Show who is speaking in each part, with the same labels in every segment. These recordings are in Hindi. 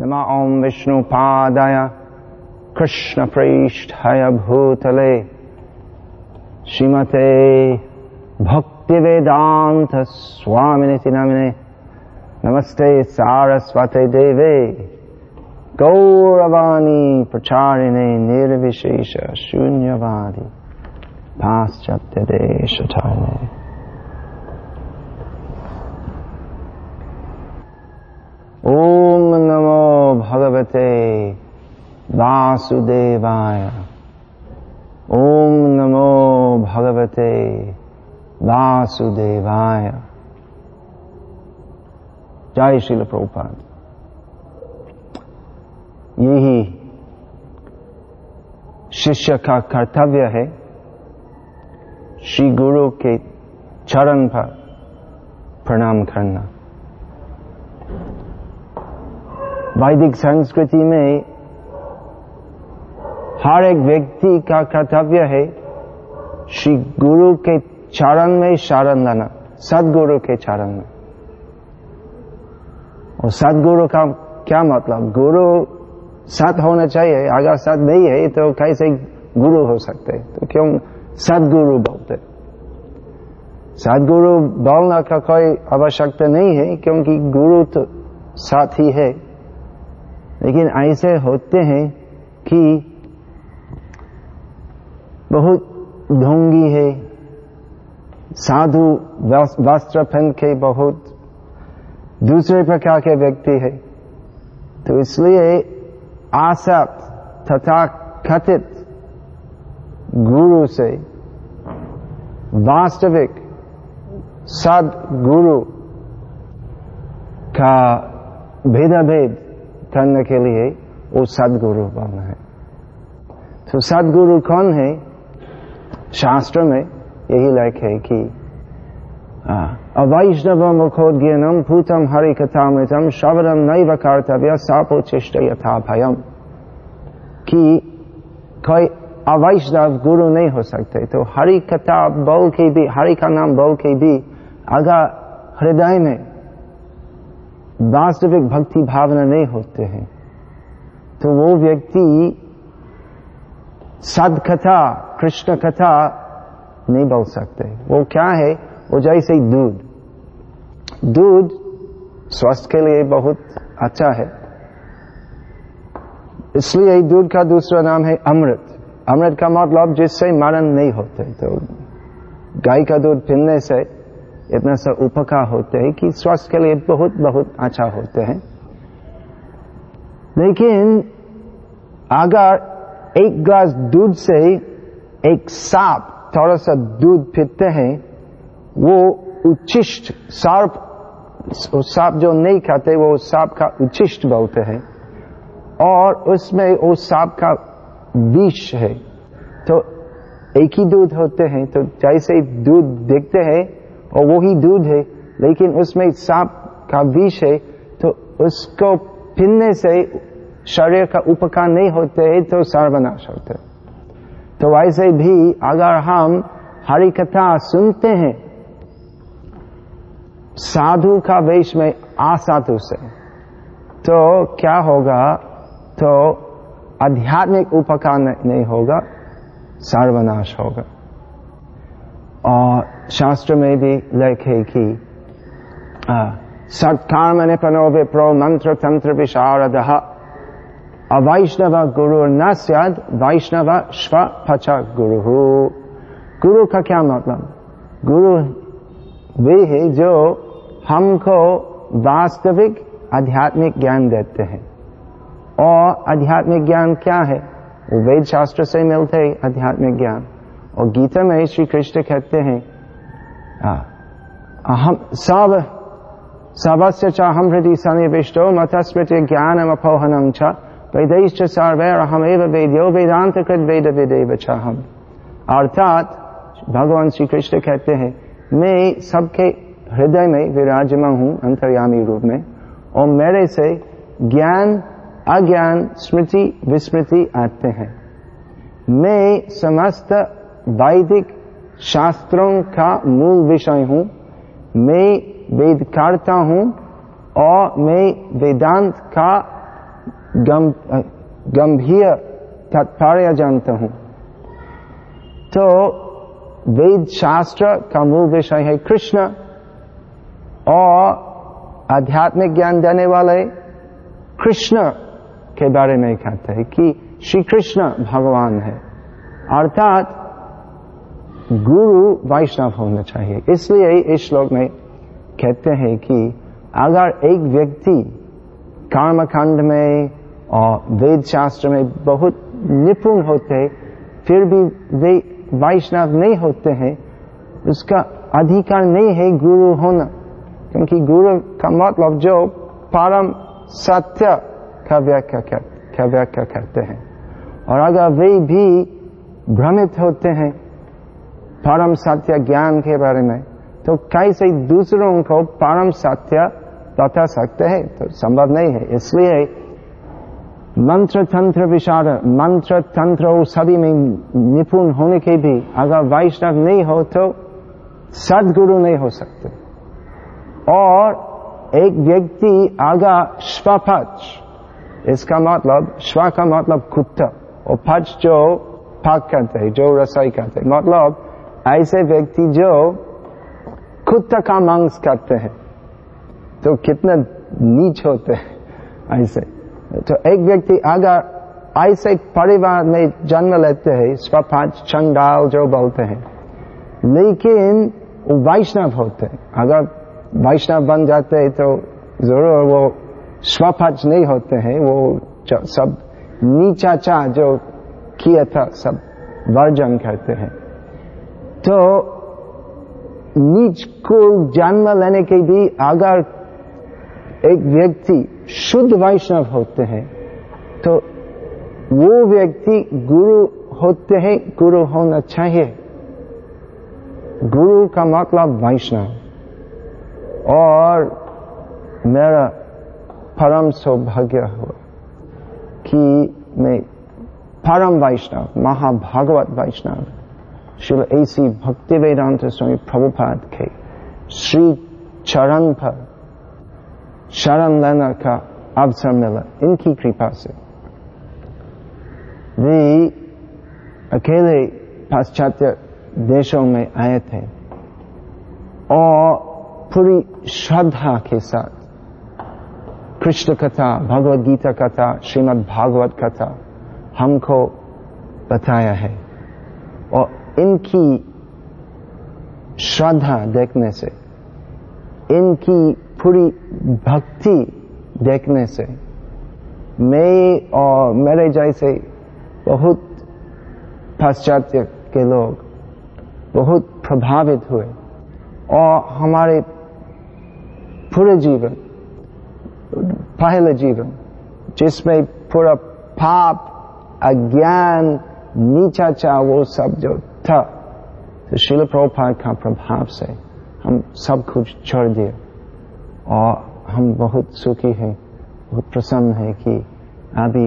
Speaker 1: नम ॐ विष्णुपादाय कृष्णप्रेष्ठाय भूतले। श्रीमते भक्तिवेदान्त स्वामिनिति नामिने नमस्ते सारस्वते देवे। गौरवाणी प्रचारिणे निर्विशेष शून्यवादी। पाश्चात्य ॐ नमो भगवते वासुदेवाय। ॐ नमो भगवते वासुदेवाय। जय श्रील प्रभुपाद। यही शिष्य का कर्तव्य है श्री गुरु के चरण पर प्रणाम करना। वैदिक संस्कृति में हर एक व्यक्ति का कर्तव्य है श्री गुरु के चरण में शरण लेना, सदगुरु के चरण में। और सदगुरु का क्या मतलब? गुरु सत होना चाहिए, अगर सत नहीं है तो कैसे गुरु हो सकते? तो क्यों सदगुरु बोलते? सदगुरु बोलना का कोई आवश्यकता नहीं है, क्योंकि गुरु तो साथ ही है। लेकिन ऐसे होते हैं कि बहुत ढोंगी है, साधु वस्त्र पहन के बहुत दूसरे प्रकार के व्यक्ति है। तो इसलिए आसक्त तथा कथित गुरु से वास्तविक सद गुरु का भेदाभेद करने के लिए वो सदगुरु बनना है? तो सदगुरु कौन है? शास्त्र में यही लेख है कि अवैष्णव मुखोद्यनम भूतम हरि कथामृतम श्रवणम नैव कर्तव्य सापोचिष्ट यथा भयम कि कोई अवैष्णव गुरु नहीं हो सकते तो हरि कथा बोल के भी हरि का नाम बोल के भी अगर हृदय में वास्तविक भक्ति भावना नहीं होते हैं। तो वो व्यक्ति सदकथा कृष्ण कथा नहीं बोल सकते। वो क्या है? वो जैसे दूध। दूध स्वास्थ्य के लिए बहुत अच्छा है। इसलिए दूध का दूसरा नाम है अमृत। अमृत का मतलब जिससे मरण नहीं होते। तो गाय का दूध पीने से इतना सा उपकार होते हैं कि स्वास्थ्य के लिए बहुत बहुत अच्छा होते हैं। लेकिन अगर एक ग्लास दूध से एक सांप थोड़ा सा दूध पीते हैं, वो उच्चिष्ट सर्प सांप जो नहीं खाते, वो सांप का उच्चिष्ट बोलते हैं और उसमें वो सांप का विष है। तो एक ही दूध होते हैं तो जैसे दूध देखते हैं और वही दूध है, लेकिन उसमें सांप का विष है तो उसको पीने से शरीर का उपकार नहीं होते है तो सर्वनाश होते तो वैसे भी अगर हम हरि कथा सुनते हैं, साधु का वेश में असाधु से तो क्या होगा? तो आध्यात्मिक उपकार नहीं होगा, सर्वनाश होगा। और शास्त्र में भी लिखे कि सत्कर्म निपनो विप्रो मंत्र तंत्र विशारद अवैष्णव गुरु न सद वैष्णव स्व पच गुरु गुरु का क्या मतलब? गुरु वे है जो हमको वास्तविक आध्यात्मिक ज्ञान देते हैं। और आध्यात्मिक ज्ञान क्या है? वेद शास्त्र से मिलते आध्यात्मिक ज्ञान। और गीता में श्री कृष्ण कहते हैं हम सब सबस्य च हृदय सन्निविष्टो मत स्मृति ज्ञान अपोहनम छ वेदैश्च सर्वे हम एव वेद्यो वेदांत कृत वेद वेदेव च हम अर्थात, भगवान श्री कृष्ण कहते हैं, मैं सबके हृदय में विराजमान हूँ, अंतर्यामी रूप में, और मेरे से ज्ञान, अज्ञान, स्मृति, विस्मृति आते हैं। मैं समस्त वैदिक शास्त्रों का मूल विषय हूँ। मैं वेद करता हूँ और मैं वेदांत का गम, गंभीर तात्पर्य जानता हूँ। तो वेद शास्त्र का मूल विषय है कृष्ण और आध्यात्मिक ज्ञान देने वाले कृष्ण के बारे में कहते हैं कि श्री कृष्ण भगवान है। अर्थात गुरु वैष्णव होना चाहिए। इसलिए इस श्लोक में कहते हैं कि अगर एक व्यक्ति कर्मकांड में और वेद शास्त्र में बहुत निपुण होते, फिर भी वे वैष्णव नहीं होते हैं, उसका अधिकार नहीं है गुरु होना। क्योंकि गुरु का मतलब जो परम सत्य का व्याख्या व्याख्या करते हैं। और अगर वे भी भ्रमित होते हैं परम सत्य ज्ञान के बारे में। तो कैसे दूसरों को परम सत्य बता सकते हैं? तो संभव नहीं है। इसलिए मंत्र तंत्र विचार मंत्र तंत्र सभी में निपुण होने के भी अगर वैष्णव नहीं हो तो सदगुरु नहीं हो सकते। और एक व्यक्ति अगर स्वपच इसका मतलब स्व का मतलब कुत्ता और पच जो पाक करते हैं, जो रसोई करते मतलब ऐसे व्यक्ति जो कुत्ता का मांस करते हैं तो कितने नीच होते हैं ऐसे। तो एक व्यक्ति अगर ऐसे परिवार में जन्म लेते हैं स्वपाच चंडाल जो बोलते हैं, लेकिन वो वैष्णव होते हैं। अगर वैष्णव बन जाते हैं तो ज़रूर वो स्वपाच नहीं होते हैं, वो सब नीचा चा जो किया था, सब वर्जन करते हैं। तो निज को जन्म लेने के भी अगर एक व्यक्ति शुद्ध वैष्णव होते हैं तो वो व्यक्ति गुरु होते हैं, गुरु होना चाहिए। गुरु का मतलब वैष्णव। और मेरा परम सौभाग्य हुआ कि मैं परम वैष्णव, महाभागवत वैष्णव। शिव ऐसी भक्ति वेदांत स्वामी प्रभुपाद के श्री चरण पर शरण लेने का अवसर मिला इनकी कृपा से वे अकेले पाश्चात्य देशों में आए थे और पूरी श्रद्धा के साथ कृष्ण कथा भगवत गीता कथा श्रीमद् भागवत कथा हमको बताया है और इनकी श्रद्धा देखने से, इनकी पूरी भक्ति देखने से, मैं और मेरे जैसे बहुत पाश्चात्य के लोग बहुत प्रभावित हुए और हमारे पूरे जीवन, पहले जीवन, जिसमें पूरा पाप, अज्ञान नीचा चा वो सब जो था तो शिल प्रभुपाद का प्रभाव से हम सब कुछ छोड़ दिए और हम बहुत सुखी हैं बहुत प्रसन्न है कि अभी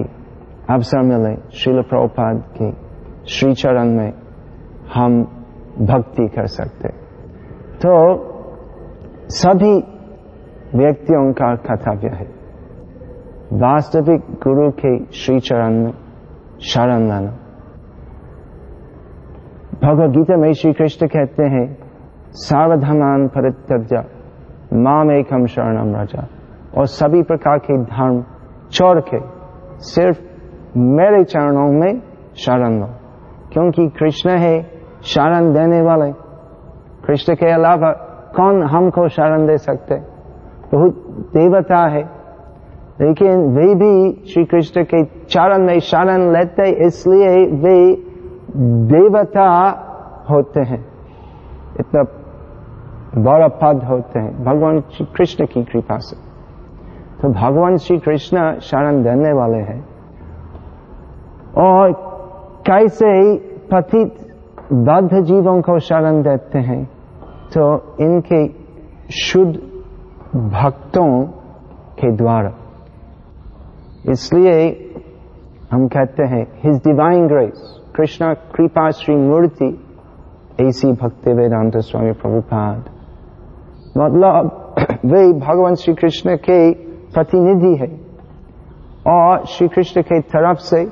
Speaker 1: अवसर मिले शिल प्रभुपाद के श्री चरण में हम भक्ति कर सकते तो सभी व्यक्तियों का कर्तव्य है वास्तविक गुरु के श्री चरण में शरण लाना भगवत गीता में श्री कृष्ण कहते हैं सावधान परित्यज्य माम एकम शरणम राजा। और सभी प्रकार के धर्म छोड़ के सिर्फ़ मेरे चरणों में शरण लो, क्योंकि कृष्ण है शरण देने वाले। कृष्ण के अलावा कौन हमको शरण दे सकते? बहुत देवता है। लेकिन वे भी श्री कृष्ण के चरण में शरण लेते, इसलिए वे देवता होते हैं। इतना बड़ा पद होते हैं। भगवान श्री कृष्ण की कृपा से। तो भगवान श्री कृष्ण शरण देने वाले हैं। और कैसे पतित बद्ध जीवों को शरण देते हैं तो इनके शुद्ध भक्तों के द्वारा। इसलिए हम कहते हैं हिज डिवाइन ग्रेस कृष्णा कृपा श्री मूर्ति ऐसी भक्ति वेदांत स्वामी प्रभुपाद मतलब वे भगवान श्री कृष्ण के प्रतिनिधि है और श्री कृष्ण के तरफ़ से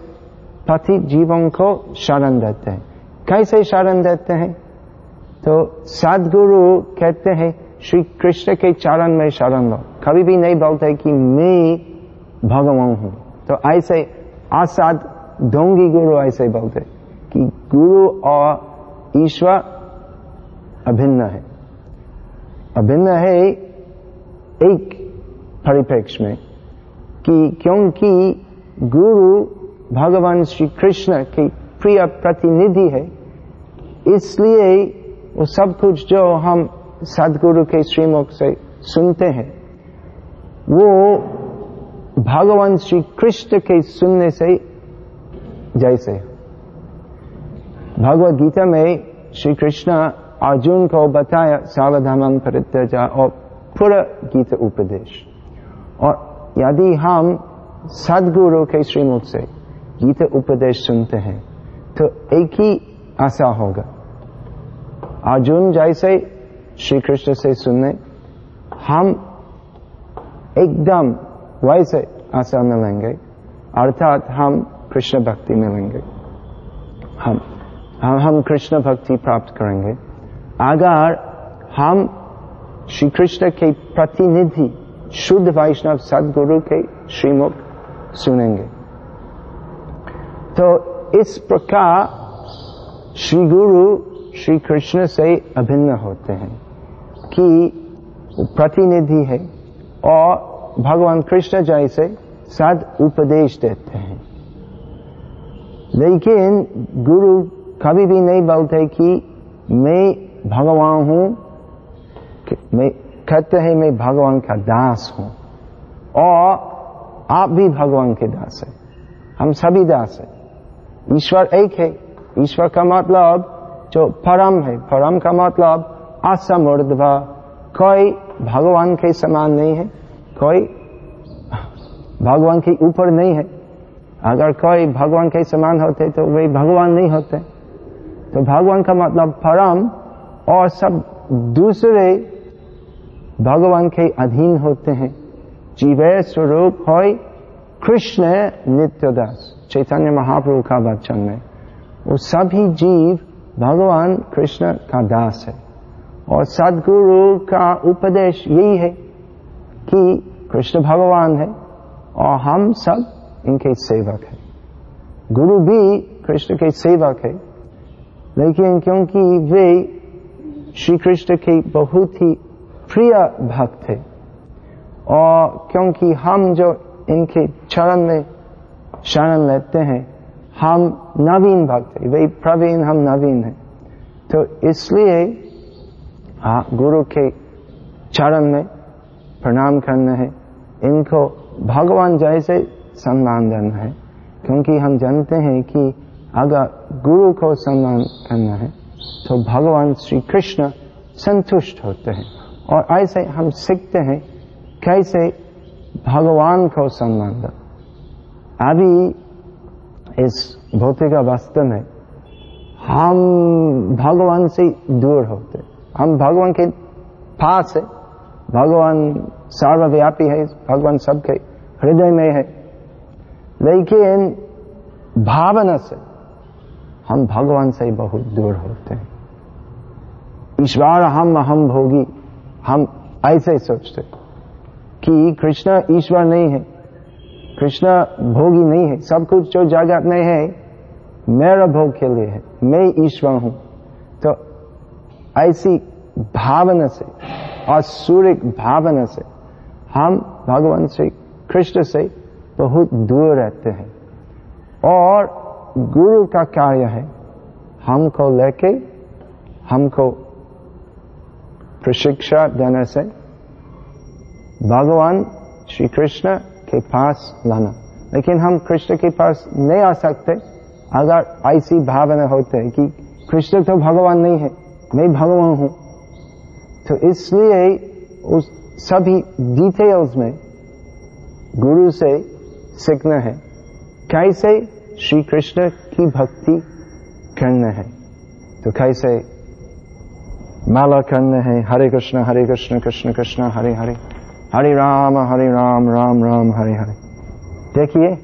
Speaker 1: पति जीवन को शरण देते हैं कैसे शरण देते हैं तो सदगुरु कहते हैं श्री कृष्ण के चरण में शरण लो कभी भी नहीं बोलते कि मैं भगवान हूँ तो ऐसे आसाद ढोंगी गुरु ऐसे बोलते कि गुरु और ईश्वर अभिन्न है। अभिन्न है एक परिप्रेक्ष्य में कि क्योंकि गुरु भगवान श्री कृष्ण के प्रिय प्रतिनिधि है, इसलिए वो सब कुछ जो हम सदगुरु के श्रीमुख से सुनते हैं, वो भगवान श्री कृष्ण के सुनने से जैसे भगवत गीता में श्री कृष्ण अर्जुन को बताया सावधान परित्यजा और पूरा गीता उपदेश और यदि हम सदगुरु के श्रीमुख से गीता उपदेश सुनते हैं तो एक ही आशा होगा अर्जुन जैसे श्री कृष्ण से सुनने हम एकदम वैसे आशा मिलेंगे अर्थात हम कृष्ण भक्ति मिलेंगे हम हम कृष्ण भक्ति प्राप्त करेंगे। अगर हम श्री कृष्ण के प्रतिनिधि, शुद्ध वैष्णव सदगुरु के श्रीमुख सुनेंगे। तो इस प्रकार श्री गुरु श्री कृष्ण से अभिन्न होते हैं कि प्रतिनिधि है और भगवान कृष्ण जैसे सद उपदेश देते हैं। लेकिन गुरु कभी भी नहीं बोलते कि मैं भगवान हूँ मैं कहते हैं मैं भगवान का दास हूँ। और आप भी भगवान के दास है। हम सभी दास है। ईश्वर एक है। ईश्वर का मतलब जो परम है। परम का मतलब असमृद्ध कोई भगवान के समान नहीं है। कोई भगवान के ऊपर नहीं है। अगर कोई भगवान के समान होते तो वे भगवान नहीं होते। तो भगवान का मतलब परम और सब दूसरे भगवान के अधीन होते हैं। जीवे स्वरूप हो कृष्ण नित्यदास, चैतन्य महाप्रभु का वचन में। वो सभी जीव भगवान कृष्ण का दास है। और सदगुरु का उपदेश यही है कि कृष्ण भगवान है और हम सब इनके सेवक हैं। गुरु भी कृष्ण के सेवक है। लेकिन क्योंकि वे श्री कृष्ण के बहुत ही प्रिय भक्त थे, और क्योंकि हम जो इनके चरण में शरण लेते हैं, हम नवीन भक्त हैं, वे प्रवीण, हम नवीन हैं। तो इसलिए हाँ गुरु के चरण में प्रणाम करना है। इनको भगवान जैसे सम्मान देना है, क्योंकि हम जानते हैं कि अगर गुरु को सम्मान करना है तो भगवान श्री कृष्ण संतुष्ट होते हैं। और ऐसे हम सीखते हैं कैसे भगवान को सम्मान दो। अभी इस भौतिक अवस्था में हम भगवान से दूर होते हम भगवान के पास है। भगवान सर्वव्यापी है। भगवान सबके हृदय में है। लेकिन भावना से हम भगवान से बहुत दूर होते हैं। ईश्वर हम हम भोगी हम ऐसे ही सोचते कि कृष्ण ईश्वर नहीं है, कृष्ण भोगी नहीं है, सब कुछ जो जगत में है, मेरा भोग के लिए है, मैं ईश्वर हूँ। तो ऐसी भावना से आसुरिक भावना से हम भगवान श्री कृष्ण से बहुत दूर रहते हैं। और गुरु का कार्य है हमको लेके, हमको प्रशिक्षा देने से भगवान श्री कृष्ण के पास लाना लेकिन हम कृष्ण के पास नहीं आ सकते। अगर ऐसी भावना होते है कि कृष्ण तो भगवान नहीं है, मैं भगवान हूँ। तो इसलिए उस सभी डिटेल्स में गुरु से सीखना है। कैसे? श्री कृष्ण की भक्ति करना है। तो कैसे? माला करना है, हरे कृष्ण हरे कृष्ण कृष्ण कृष्ण, हरे हरे। हरे राम हरे राम राम राम, हरे हरे। देखिए,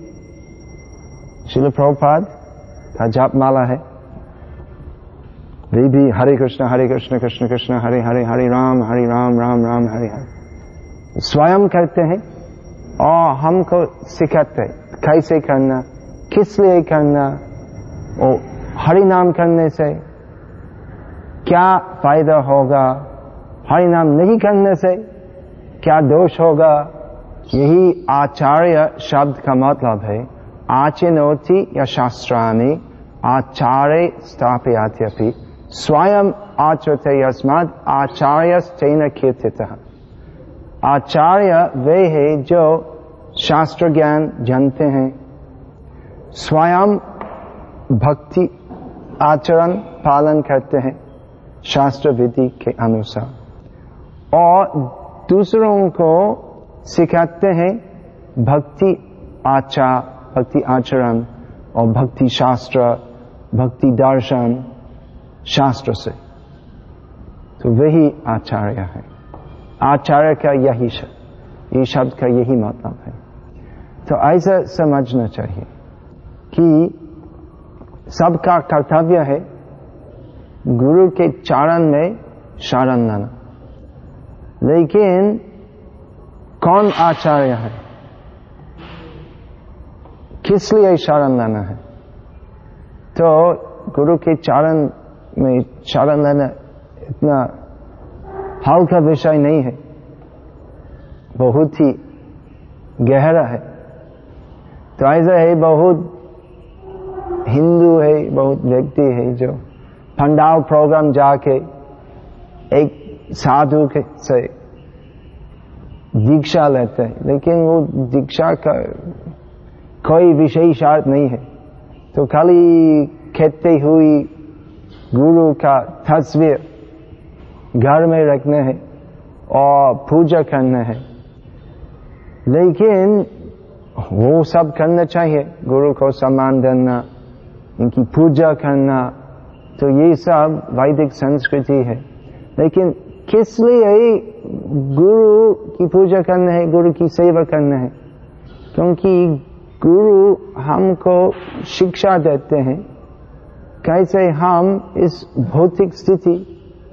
Speaker 1: शिल प्रभुपाद का जाप माला है। वे भी हरे कृष्ण हरे कृष्ण कृष्ण कृष्ण, हरे हरे हरे राम हरे राम राम राम, हरे हरे। स्वयं करते हैं और हमको सिखाते कैसे करना। किस लिए करना? और हरि नाम करने से क्या फ़ायदा होगा? हरि नाम नहीं करने से क्या दोष होगा? यही आचार्य शब्द का मतलब है। आचिनोति या शास्त्राणि आचार्य स्थापयात्यपि स्वयं आचरते यस्माद आचार्य तेन कीर्तित। आचार्य वे है जो शास्त्र ज्ञान जानते हैं। स्वयं भक्ति आचरण पालन करते हैं शास्त्र विधि के अनुसार और दूसरों को सिखाते हैं भक्ति आचार भक्ति आचरण और भक्ति शास्त्र भक्ति दर्शन शास्त्र से तो वही आचार्य है आचार्य का यही शब्द ये शब्द का यही मतलब है तो ऐसा समझना चाहिए कि सबका कर्तव्य है गुरु के चरण में शरण लाना। लेकिन कौन आचार्य है? किस लिए शरण लाना है? तो गुरु के चरण में शरण लेना इतना हल्का विषय नहीं है। बहुत ही गहरा है। तो ऐसा है, बहुत हिंदू है, बहुत व्यक्ति है जो पंडाल प्रोग्राम जाके एक साधु के से दीक्षा लेते हैं। लेकिन वो दीक्षा का कोई विशेष अर्थ नहीं है। तो खाली खेते हुई गुरु का तस्वीर घर में रखने हैं और पूजा करना है। लेकिन वो सब करना चाहिए। गुरु को सम्मान देना इनकी पूजा करना तो ये सब वैदिक संस्कृति है। लेकिन किस लिए गुरु की पूजा करना है, गुरु की सेवा करना है? क्योंकि गुरु हमको शिक्षा देते हैं। कैसे हम इस भौतिक स्थिति,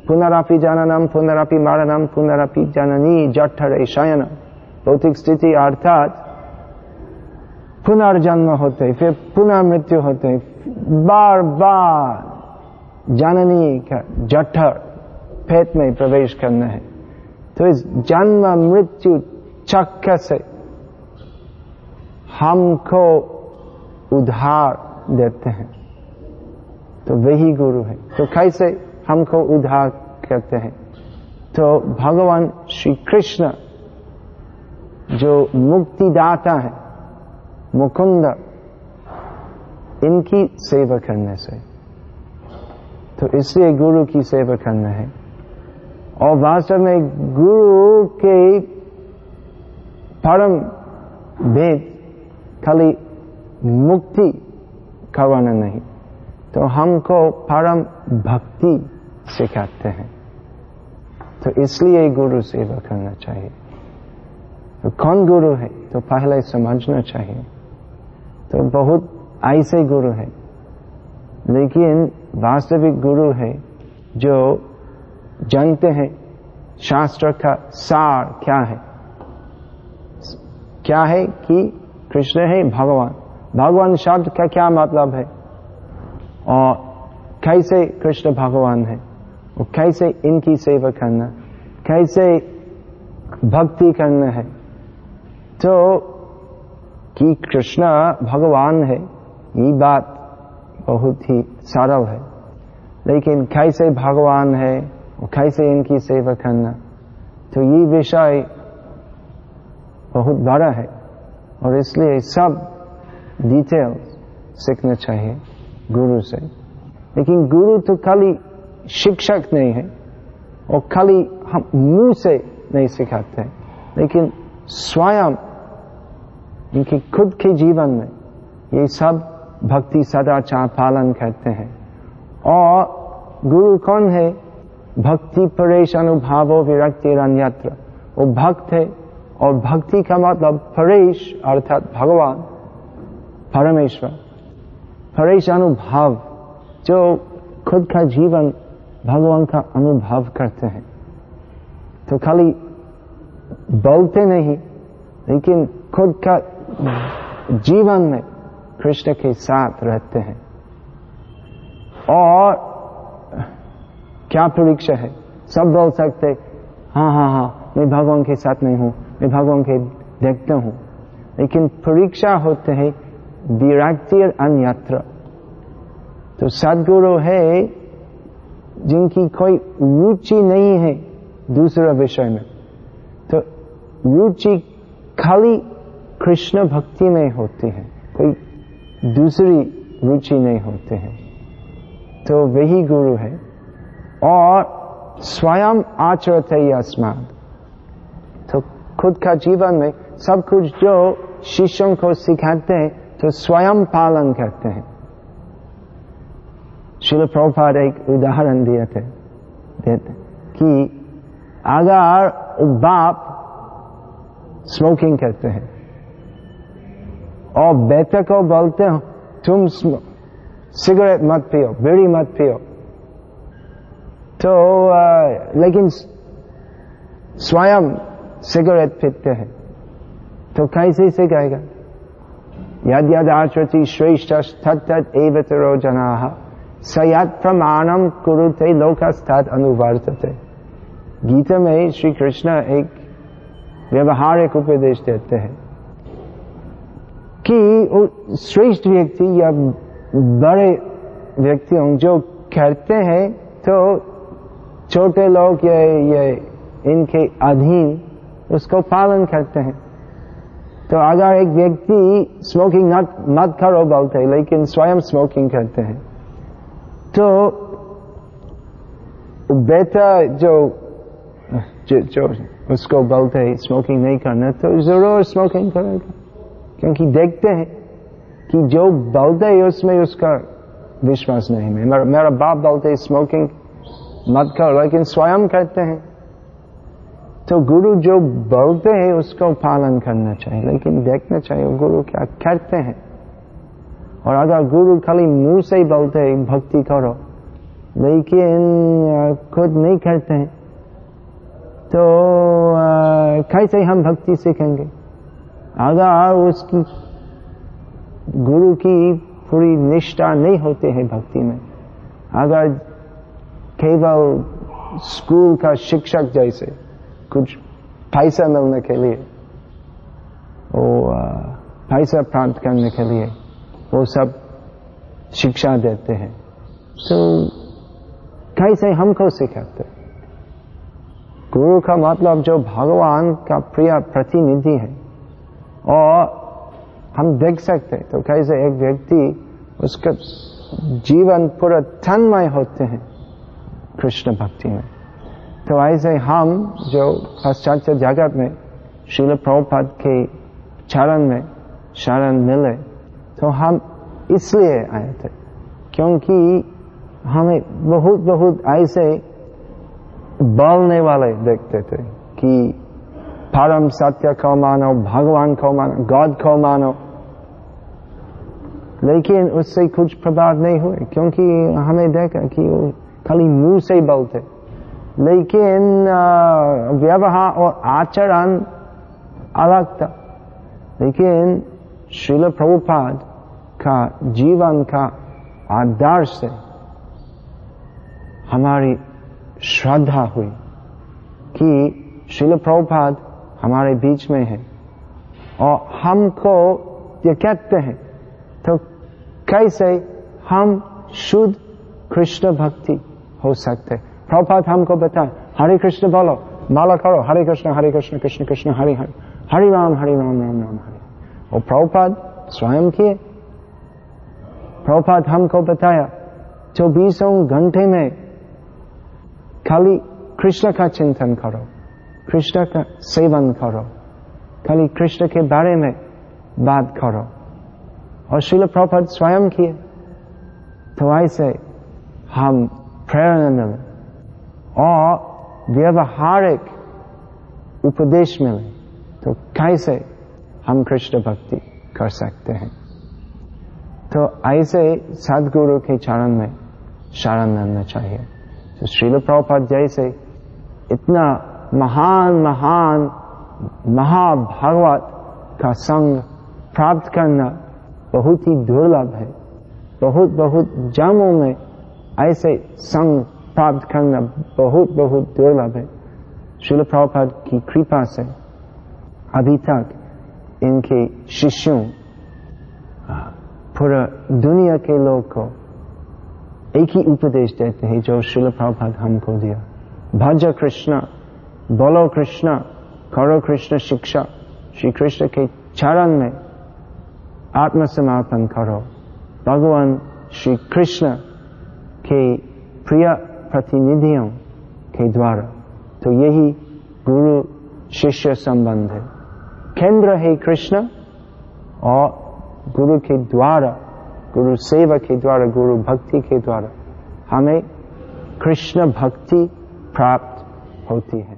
Speaker 1: पुनरापि जाननम, पुनरापि मारणम, पुनरापि जननी, जठर शयन भौतिक स्थिति अर्थात पुनर्जन्म होते, फिर पुनर्मृत्यु होते बार बार जननी का जठर पेट में प्रवेश करना है। तो इस जन्म मृत्यु चक्र से हमको उधार देते हैं। तो वही गुरु है। तो कैसे हमको उधार करते हैं? तो भगवान श्री कृष्ण जो मुक्तिदाता है, मुकुंद इनकी सेवा करने से। तो इसलिए गुरु की सेवा करना है। और वास्तव में गुरु के परम भेद, खाली मुक्ति करवाना नहीं। तो हमको परम भक्ति सिखाते हैं। तो इसलिए गुरु सेवा करना चाहिए। तो कौन गुरु है? तो पहले समझना चाहिए। तो बहुत ऐसे गुरु है। लेकिन वास्तविक गुरु है जो जानते हैं शास्त्र का सार क्या है। क्या है कि कृष्ण है भगवान। भगवान शब्द का क्या मतलब है? और कैसे कृष्ण भगवान है? और कैसे इनकी सेवा करना कैसे भक्ति करना है? तो कि कृष्ण भगवान है ये बात बहुत ही सरल है। लेकिन कैसे भगवान है और कैसे इनकी सेवा करना तो ये विषय बहुत बड़ा है और इसलिए सब डिटेल्स सीखना चाहिए गुरु से। लेकिन गुरु तो खाली शिक्षक नहीं है और खाली हम मुँह से नहीं सिखाते लेकिन स्वयं इनके खुद के जीवन में ये सब भक्ति सदाचार पालन करते हैं। और गुरु कौन है? भक्ति परेश अनुभाव विरक्ति अन्यत्र वो भक्त है, और भक्ति का मतलब परेश, अर्थात भगवान, परमेश्वर। परेश अनुभव, जो खुद का जीवन भगवान का अनुभव करते हैं। तो खाली बोलते नहीं, लेकिन खुद का जीवन में कृष्ण के साथ रहते हैं। और क्या परीक्षा है? सब बोल सकते हाँ हाँ हाँ मैं भगवान के साथ नहीं हूँ, मैं भगवान के देखता हूँ। लेकिन परीक्षा होते हैं विरक्ति अन्यत्र। तो सदगुरु है जिनकी कोई रुचि नहीं है दूसरा विषय में। तो रुचि खाली कृष्ण भक्ति में होती है। कोई दूसरी रुचि नहीं होते हैं। तो वही गुरु है। और स्वयं आचरत है अस्मान तो खुद का जीवन में सब कुछ जो शिष्यों को सिखाते हैं तो स्वयं पालन करते हैं। शिल प्रभुपाद एक उदाहरण दिए थे। देते कि अगर बाप स्मोकिंग करते हैं और बेटे को बोलते हो तुम सिगरेट मत पियो बीड़ी मत पियो। तो आ, लेकिन स्वयं सिगरेट पीते हैं। तो कैसे सिखाएगा यद यद आचरती श्रेष्ठ तत्त एव तरो जना। सयत प्रमाणम कुरुते लोकस्तात अनुवर्तते। गीता में श्री कृष्ण एक व्यवहारिक उपदेश देते हैं। कि श्रेष्ठ व्यक्ति या बड़े व्यक्ति जो करते हैं तो छोटे लोग या, या इनके अधीन उसको पालन करते हैं। तो अगर एक व्यक्ति स्मोकिंग मत करो बोलते हैं लेकिन स्वयं स्मोकिंग करते हैं तो बेटा जो जो, जो उसको बोलते हैं स्मोकिंग नहीं करना तो ज़रूर स्मोकिंग करेगा। क्योंकि देखते हैं कि जो बोलते है उसमें उसका विश्वास नहीं है। मेरा, मेरा बाप बोलते स्मोकिंग मत करो लेकिन स्वयं करते हैं। तो गुरु जो बोलते हैं उसको पालन करना चाहिए लेकिन देखना चाहिए गुरु क्या करते हैं। और अगर गुरु खाली मुँह से ही बोलते हैं भक्ति करो लेकिन खुद नहीं करते हैं तो कैसे हम भक्ति सीखेंगे? अगर उसकी गुरु की पूरी निष्ठा नहीं होती है भक्ति में। अगर केवल स्कूल का शिक्षक जैसे, कुछ पैसा मिलने के लिए, वो पैसा प्राप्त करने के लिए वो सब शिक्षा देते हैं। तो कैसे हमको सिखाते? गुरु का मतलब जो भगवान का प्रिय प्रतिनिधि है। और हम देख सकते तो कैसे एक व्यक्ति उसका जीवन पूरा तन्मय होते हैं कृष्ण भक्ति में। तो ऐसे हम जो पाश्चात्य जगत में शिल प्रभुपद के चरण में शरण मिले तो हम इसलिए आए थे, क्योंकि हमें बहुत बहुत ऐसे बोलने वाले देखते थे कि परम सत्य को मानो भगवान को मानो गॉड को मानो लेकिन उससे कुछ प्रभाव नहीं हुए क्योंकि हमें देखा कि वो खाली मुँह से ही बोलते लेकिन व्यवहार और आचरण अलग था लेकिन श्रील प्रभुपाद का जीवन का आदर्श से हमारी श्रद्धा हुई कि श्रील प्रभुपाद हमारे बीच में है। और हमको ये कहते हैं? तो कैसे हम शुद्ध कृष्ण भक्ति हो सकते प्रभुपाद हमको बताए। हरे कृष्ण बोलो। माला करो। हरे कृष्ण हरे कृष्ण कृष्ण कृष्ण, हरे हरे। हरि राम, हरे राम राम राम, हरे और प्रभुपाद स्वयं किए। प्रभुपाद हमको बताया, चौबीसों घंटे में खाली कृष्ण का चिंतन करो। कृष्ण का सेवन करो खाली कृष्ण के बारे में बात करो और शिल प्रपद स्वयं किए तो ऐसे हम प्रेरणा मिले और व्यवहारिक उपदेश मिले तो कैसे हम कृष्ण भक्ति कर सकते हैं तो ऐसे सदगुरु के चरण में शरण लेना चाहिए तो श्रील प्रभुपाद जैसे इतना महान महान, महाभागवत का संग प्राप्त करना बहुत ही दुर्लभ है। बहुत बहुत जन्मों में ऐसे संग प्राप्त करना बहुत बहुत दुर्लभ है। शिल प्रभुपाद की कृपा से अभी तक इनके शिष्यों पूरा दुनिया के लोग को एक ही उपदेश देते हैं जो शिल प्रभुपाद हमको दिया। भज कृष्ण। बोलो कृष्ण करो कृष्ण शिक्षा श्री कृष्ण के चरण में आत्मसमर्पण करो भगवान श्री कृष्ण के प्रिय प्रतिनिधियों के द्वारा तो यही गुरु शिष्य संबंध है केंद्र है कृष्ण और गुरु के द्वारा गुरु सेवा के द्वारा गुरु भक्ति के द्वारा हमें कृष्ण भक्ति प्राप्त होती है